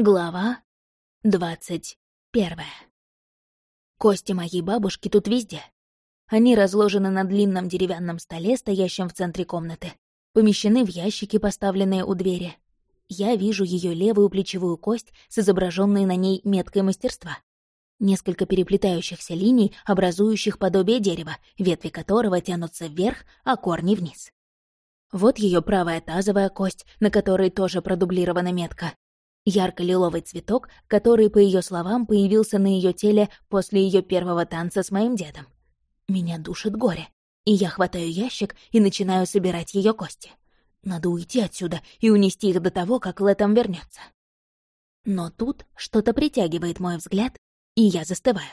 Глава двадцать первая. Кости моей бабушки тут везде. Они разложены на длинном деревянном столе, стоящем в центре комнаты, помещены в ящики, поставленные у двери. Я вижу ее левую плечевую кость с изображенной на ней меткой мастерства. Несколько переплетающихся линий, образующих подобие дерева, ветви которого тянутся вверх, а корни вниз. Вот ее правая тазовая кость, на которой тоже продублирована метка, ярко-лиловый цветок, который, по ее словам, появился на ее теле после ее первого танца с моим дедом. Меня душит горе, и я хватаю ящик и начинаю собирать ее кости. Надо уйти отсюда и унести их до того, как Лэтом вернется. Но тут что-то притягивает мой взгляд, и я застываю.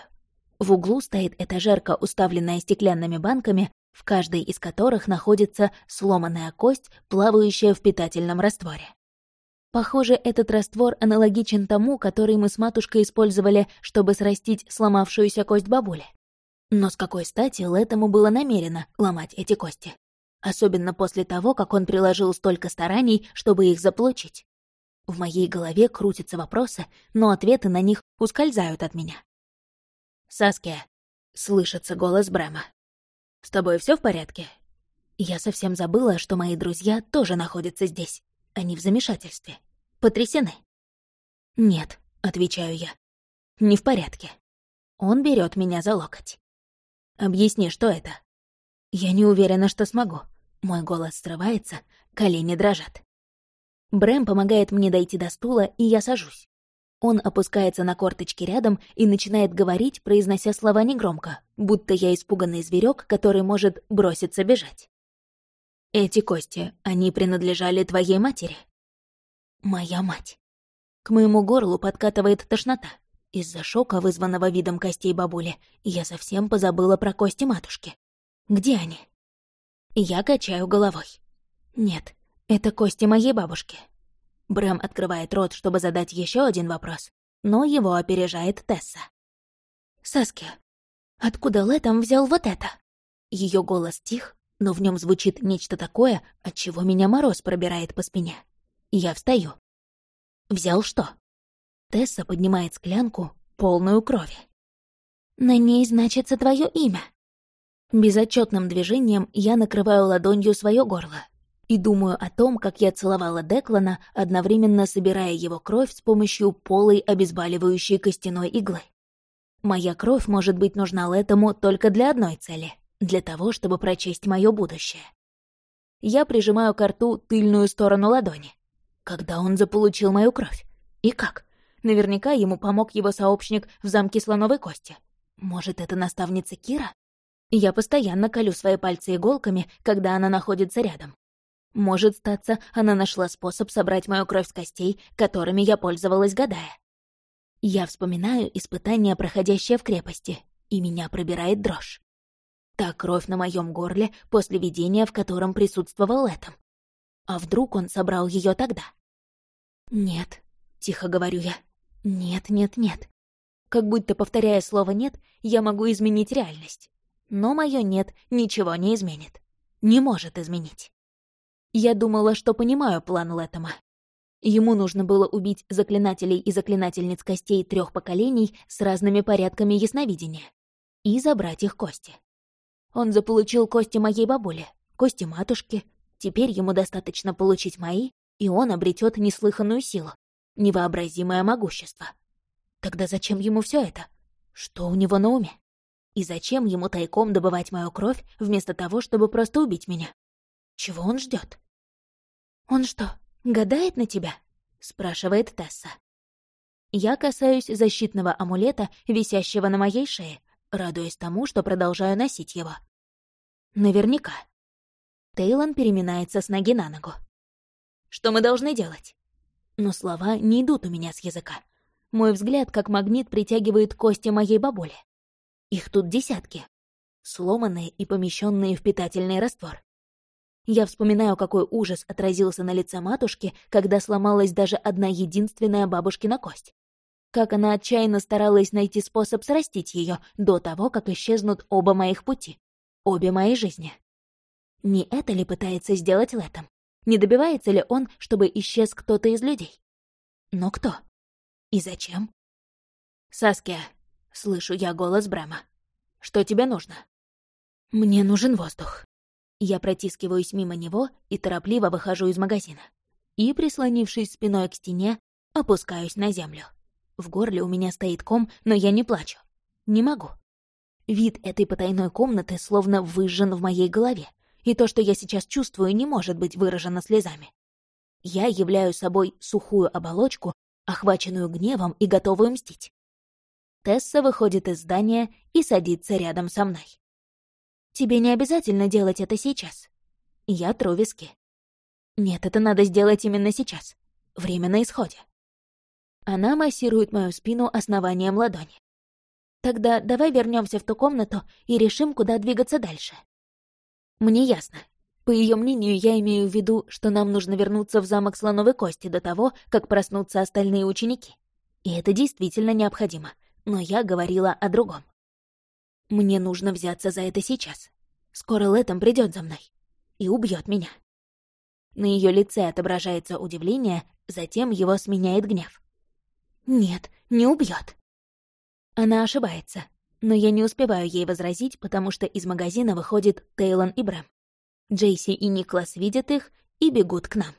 В углу стоит этажерка, уставленная стеклянными банками, в каждой из которых находится сломанная кость, плавающая в питательном растворе. Похоже, этот раствор аналогичен тому, который мы с матушкой использовали, чтобы срастить сломавшуюся кость бабули. Но с какой стати Лэтому было намерено ломать эти кости? Особенно после того, как он приложил столько стараний, чтобы их заполучить. В моей голове крутятся вопросы, но ответы на них ускользают от меня. «Саския», — слышится голос Брэма. «С тобой все в порядке?» Я совсем забыла, что мои друзья тоже находятся здесь. Они в замешательстве. Потрясены. «Нет», — отвечаю я. «Не в порядке». Он берет меня за локоть. «Объясни, что это?» Я не уверена, что смогу. Мой голос срывается, колени дрожат. Брэм помогает мне дойти до стула, и я сажусь. Он опускается на корточки рядом и начинает говорить, произнося слова негромко, будто я испуганный зверек, который может броситься бежать. Эти кости, они принадлежали твоей матери? Моя мать. К моему горлу подкатывает тошнота. Из-за шока, вызванного видом костей бабули, я совсем позабыла про кости матушки. Где они? Я качаю головой. Нет, это кости моей бабушки. Брэм открывает рот, чтобы задать еще один вопрос, но его опережает Тесса. «Саски, откуда Лэтом взял вот это?» Ее голос тих, но в нем звучит нечто такое, от чего меня мороз пробирает по спине. Я встаю. «Взял что?» Тесса поднимает склянку, полную крови. «На ней значится твое имя». Безотчетным движением я накрываю ладонью свое горло и думаю о том, как я целовала Деклана, одновременно собирая его кровь с помощью полой обезболивающей костяной иглы. Моя кровь может быть нужна этому только для одной цели для того, чтобы прочесть мое будущее. Я прижимаю к рту тыльную сторону ладони. Когда он заполучил мою кровь? И как? Наверняка ему помог его сообщник в замке Слоновой Кости. Может, это наставница Кира? Я постоянно колю свои пальцы иголками, когда она находится рядом. Может, статься, она нашла способ собрать мою кровь с костей, которыми я пользовалась, гадая. Я вспоминаю испытания, проходящие в крепости, и меня пробирает дрожь. Та кровь на моем горле после видения, в котором присутствовал этом. А вдруг он собрал ее тогда? «Нет», — тихо говорю я. «Нет, нет, нет». Как будто повторяя слово «нет», я могу изменить реальность. Но мое «нет» ничего не изменит. Не может изменить. Я думала, что понимаю план Лэттема. Ему нужно было убить заклинателей и заклинательниц костей трех поколений с разными порядками ясновидения и забрать их кости. Он заполучил кости моей бабули, кости матушки. Теперь ему достаточно получить мои, и он обретет неслыханную силу, невообразимое могущество. Тогда зачем ему все это? Что у него на уме? И зачем ему тайком добывать мою кровь, вместо того, чтобы просто убить меня? Чего он ждет? «Он что, гадает на тебя?» — спрашивает Тесса. Я касаюсь защитного амулета, висящего на моей шее, радуясь тому, что продолжаю носить его. Наверняка. Тейлон переминается с ноги на ногу. «Что мы должны делать?» Но слова не идут у меня с языка. Мой взгляд, как магнит, притягивает кости моей бабули. Их тут десятки. Сломанные и помещенные в питательный раствор. Я вспоминаю, какой ужас отразился на лице матушки, когда сломалась даже одна единственная бабушкина кость как она отчаянно старалась найти способ срастить ее до того, как исчезнут оба моих пути, обе мои жизни. Не это ли пытается сделать Летом? Не добивается ли он, чтобы исчез кто-то из людей? Но кто? И зачем? «Саския», — слышу я голос Брэма. «Что тебе нужно?» «Мне нужен воздух». Я протискиваюсь мимо него и торопливо выхожу из магазина. И, прислонившись спиной к стене, опускаюсь на землю. В горле у меня стоит ком, но я не плачу. Не могу. Вид этой потайной комнаты словно выжжен в моей голове, и то, что я сейчас чувствую, не может быть выражено слезами. Я являю собой сухую оболочку, охваченную гневом и готовую мстить. Тесса выходит из здания и садится рядом со мной. «Тебе не обязательно делать это сейчас». Я тру виски. «Нет, это надо сделать именно сейчас. Время на исходе». Она массирует мою спину основанием ладони. Тогда давай вернемся в ту комнату и решим, куда двигаться дальше. Мне ясно. По ее мнению, я имею в виду, что нам нужно вернуться в замок Слоновой Кости до того, как проснутся остальные ученики. И это действительно необходимо. Но я говорила о другом. Мне нужно взяться за это сейчас. Скоро Лэтом придет за мной и убьет меня. На ее лице отображается удивление, затем его сменяет гнев. Нет, не убьет. Она ошибается, но я не успеваю ей возразить, потому что из магазина выходит Тейлон и Брэм. Джейси и Никлас видят их и бегут к нам.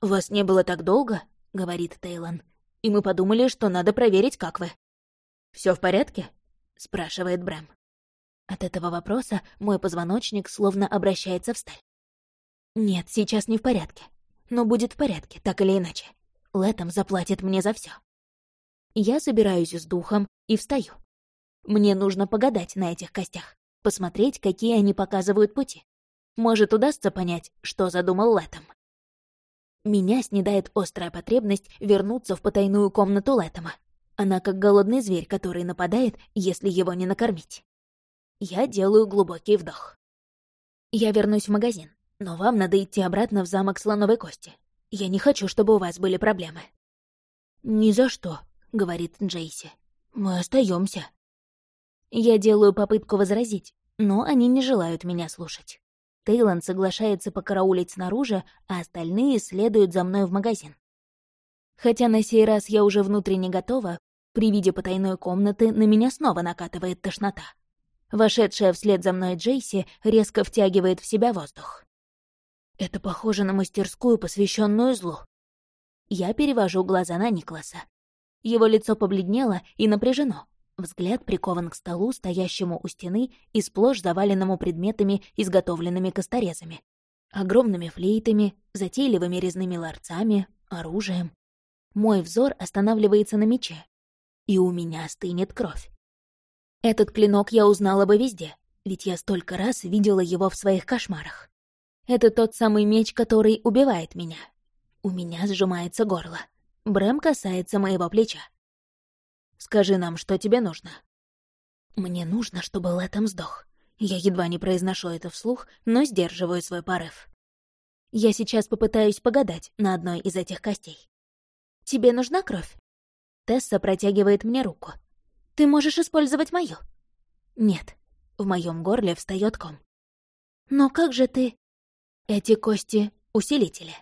«Вас не было так долго», — говорит Тейлон, «и мы подумали, что надо проверить, как вы». Все в порядке?» — спрашивает Брэм. От этого вопроса мой позвоночник словно обращается в сталь. «Нет, сейчас не в порядке. Но будет в порядке, так или иначе. Летом заплатит мне за все. Я собираюсь с духом и встаю. Мне нужно погадать на этих костях, посмотреть, какие они показывают пути. Может, удастся понять, что задумал Лэтом. Меня снедает острая потребность вернуться в потайную комнату Лэтома. Она как голодный зверь, который нападает, если его не накормить. Я делаю глубокий вдох. Я вернусь в магазин, но вам надо идти обратно в замок Слоновой Кости. Я не хочу, чтобы у вас были проблемы. Ни за что, — говорит Джейси. «Мы остаемся. Я делаю попытку возразить, но они не желают меня слушать. Тейланд соглашается покараулить снаружи, а остальные следуют за мной в магазин. Хотя на сей раз я уже внутренне готова, при виде потайной комнаты на меня снова накатывает тошнота. Вошедшая вслед за мной Джейси резко втягивает в себя воздух. Это похоже на мастерскую, посвященную злу. Я перевожу глаза на Никласа. Его лицо побледнело и напряжено. Взгляд прикован к столу, стоящему у стены и сплошь заваленному предметами, изготовленными косторезами. Огромными флейтами, затейливыми резными ларцами, оружием. Мой взор останавливается на мече, и у меня стынет кровь. Этот клинок я узнала бы везде, ведь я столько раз видела его в своих кошмарах. Это тот самый меч, который убивает меня. У меня сжимается горло. Брэм касается моего плеча. «Скажи нам, что тебе нужно?» «Мне нужно, чтобы Лэттем сдох. Я едва не произношу это вслух, но сдерживаю свой порыв. Я сейчас попытаюсь погадать на одной из этих костей. Тебе нужна кровь?» Тесса протягивает мне руку. «Ты можешь использовать мою?» «Нет». В моем горле встает ком. «Но как же ты...» «Эти кости — усилители».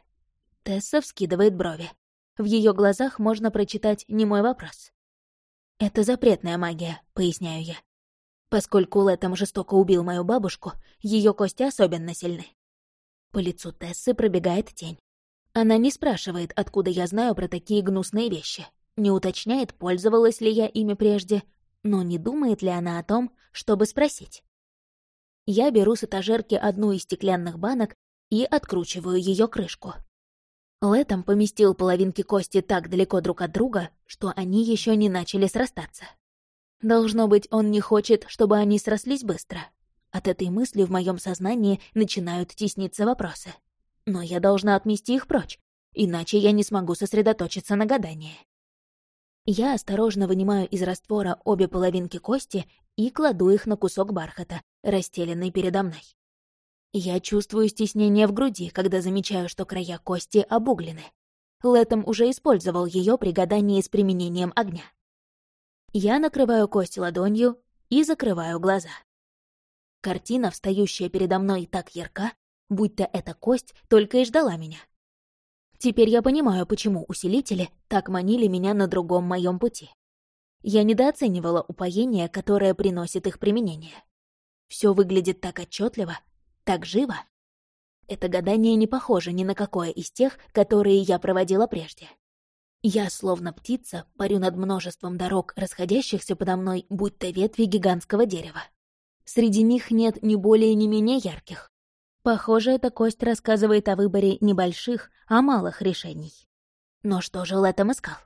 Тесса вскидывает брови. В ее глазах можно прочитать немой вопрос. «Это запретная магия», — поясняю я. Поскольку Лэттем жестоко убил мою бабушку, ее кости особенно сильны. По лицу Тессы пробегает тень. Она не спрашивает, откуда я знаю про такие гнусные вещи, не уточняет, пользовалась ли я ими прежде, но не думает ли она о том, чтобы спросить. Я беру с этажерки одну из стеклянных банок и откручиваю ее крышку. Лэтом поместил половинки кости так далеко друг от друга, что они еще не начали срастаться. Должно быть, он не хочет, чтобы они срослись быстро. От этой мысли в моем сознании начинают тесниться вопросы. Но я должна отмести их прочь, иначе я не смогу сосредоточиться на гадании. Я осторожно вынимаю из раствора обе половинки кости и кладу их на кусок бархата, расстеленный передо мной. Я чувствую стеснение в груди, когда замечаю, что края кости обуглены. Лэтом уже использовал ее при гадании с применением огня. Я накрываю кость ладонью и закрываю глаза. Картина, встающая передо мной, так ярка, будто эта кость только и ждала меня. Теперь я понимаю, почему усилители так манили меня на другом моем пути. Я недооценивала упоение, которое приносит их применение. Все выглядит так отчетливо, так живо. Это гадание не похоже ни на какое из тех, которые я проводила прежде. Я, словно птица, парю над множеством дорог, расходящихся подо мной, будь то ветви гигантского дерева. Среди них нет ни более, ни менее ярких. Похоже, эта кость рассказывает о выборе небольших, а малых решений. Но что же Лэттем искал?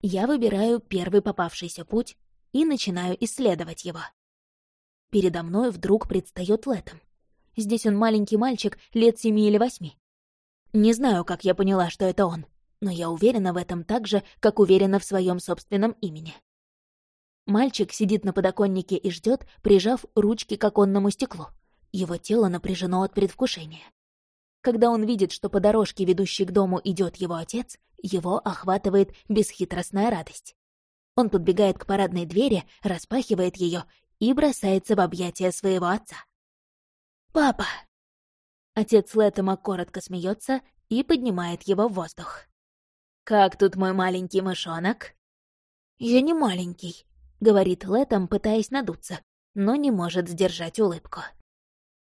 Я выбираю первый попавшийся путь и начинаю исследовать его. Передо мной вдруг предстает Лэттем. Здесь он маленький мальчик, лет семи или восьми. Не знаю, как я поняла, что это он, но я уверена в этом так же, как уверена в своем собственном имени. Мальчик сидит на подоконнике и ждет, прижав ручки к оконному стеклу. Его тело напряжено от предвкушения. Когда он видит, что по дорожке, ведущей к дому, идет его отец, его охватывает бесхитростная радость. Он подбегает к парадной двери, распахивает ее и бросается в объятия своего отца. «Папа!» Отец Лэттема коротко смеется и поднимает его в воздух. «Как тут мой маленький мышонок?» «Я не маленький», — говорит Лэттем, пытаясь надуться, но не может сдержать улыбку.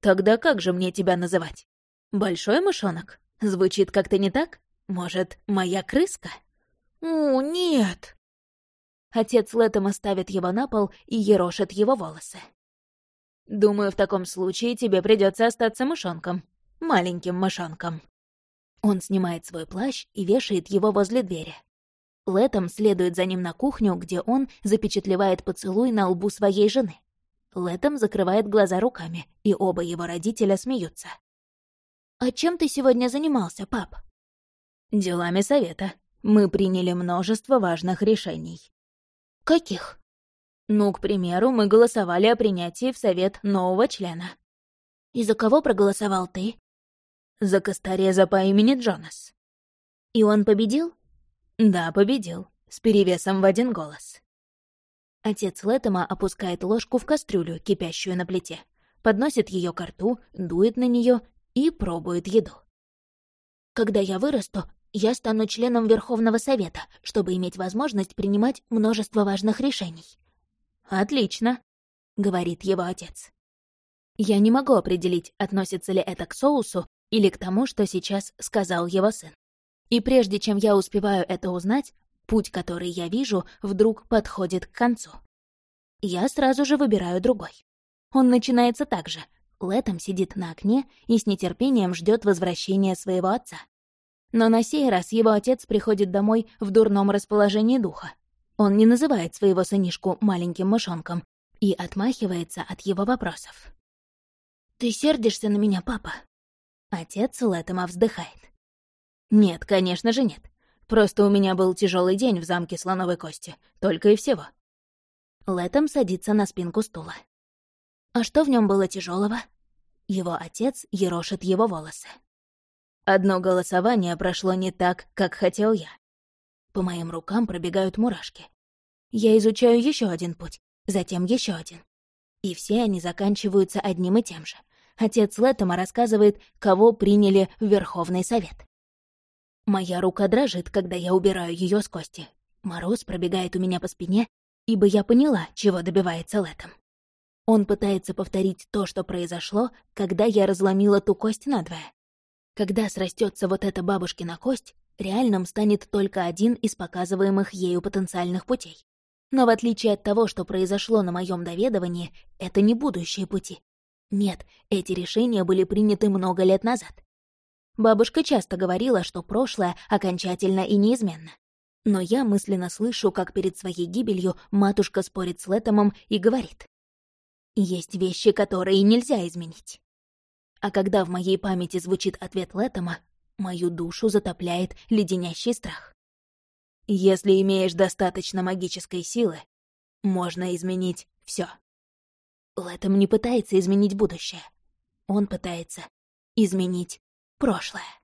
«Тогда как же мне тебя называть? Большой мышонок? Звучит как-то не так? Может, моя крыска?» «О, нет!» Отец Лэттема ставит его на пол и ерошит его волосы. «Думаю, в таком случае тебе придется остаться мышонком. Маленьким мышонком». Он снимает свой плащ и вешает его возле двери. Лэттем следует за ним на кухню, где он запечатлевает поцелуй на лбу своей жены. Лэттем закрывает глаза руками, и оба его родителя смеются. «А чем ты сегодня занимался, пап?» «Делами совета. Мы приняли множество важных решений». «Каких?» «Ну, к примеру, мы голосовали о принятии в совет нового члена». «И за кого проголосовал ты?» «За Костореза по имени Джонас». «И он победил?» «Да, победил. С перевесом в один голос». Отец Лэттема опускает ложку в кастрюлю, кипящую на плите, подносит ее к рту, дует на нее и пробует еду. «Когда я вырасту, я стану членом Верховного Совета, чтобы иметь возможность принимать множество важных решений». «Отлично», — говорит его отец. Я не могу определить, относится ли это к соусу или к тому, что сейчас сказал его сын. И прежде чем я успеваю это узнать, Путь, который я вижу, вдруг подходит к концу. Я сразу же выбираю другой. Он начинается так же. Летом сидит на окне и с нетерпением ждет возвращения своего отца. Но на сей раз его отец приходит домой в дурном расположении духа. Он не называет своего сынишку маленьким мышонком и отмахивается от его вопросов. «Ты сердишься на меня, папа?» Отец Лэттема вздыхает. «Нет, конечно же нет. Просто у меня был тяжелый день в замке Слоновой Кости. Только и всего. Летом садится на спинку стула. А что в нем было тяжелого? Его отец ерошит его волосы. Одно голосование прошло не так, как хотел я. По моим рукам пробегают мурашки. Я изучаю еще один путь, затем еще один. И все они заканчиваются одним и тем же. Отец Леттема рассказывает, кого приняли в Верховный Совет. Моя рука дрожит, когда я убираю ее с кости. Мороз пробегает у меня по спине, ибо я поняла, чего добивается Лэтом. Он пытается повторить то, что произошло, когда я разломила ту кость надвое. Когда срастется вот эта бабушкина кость, реальным станет только один из показываемых ею потенциальных путей. Но в отличие от того, что произошло на моем доведовании, это не будущие пути. Нет, эти решения были приняты много лет назад. Бабушка часто говорила, что прошлое окончательно и неизменно. Но я мысленно слышу, как перед своей гибелью матушка спорит с Лэтомом и говорит. Есть вещи, которые нельзя изменить. А когда в моей памяти звучит ответ Лэтома, мою душу затопляет леденящий страх. Если имеешь достаточно магической силы, можно изменить все. Лэтом не пытается изменить будущее. Он пытается изменить прошлое.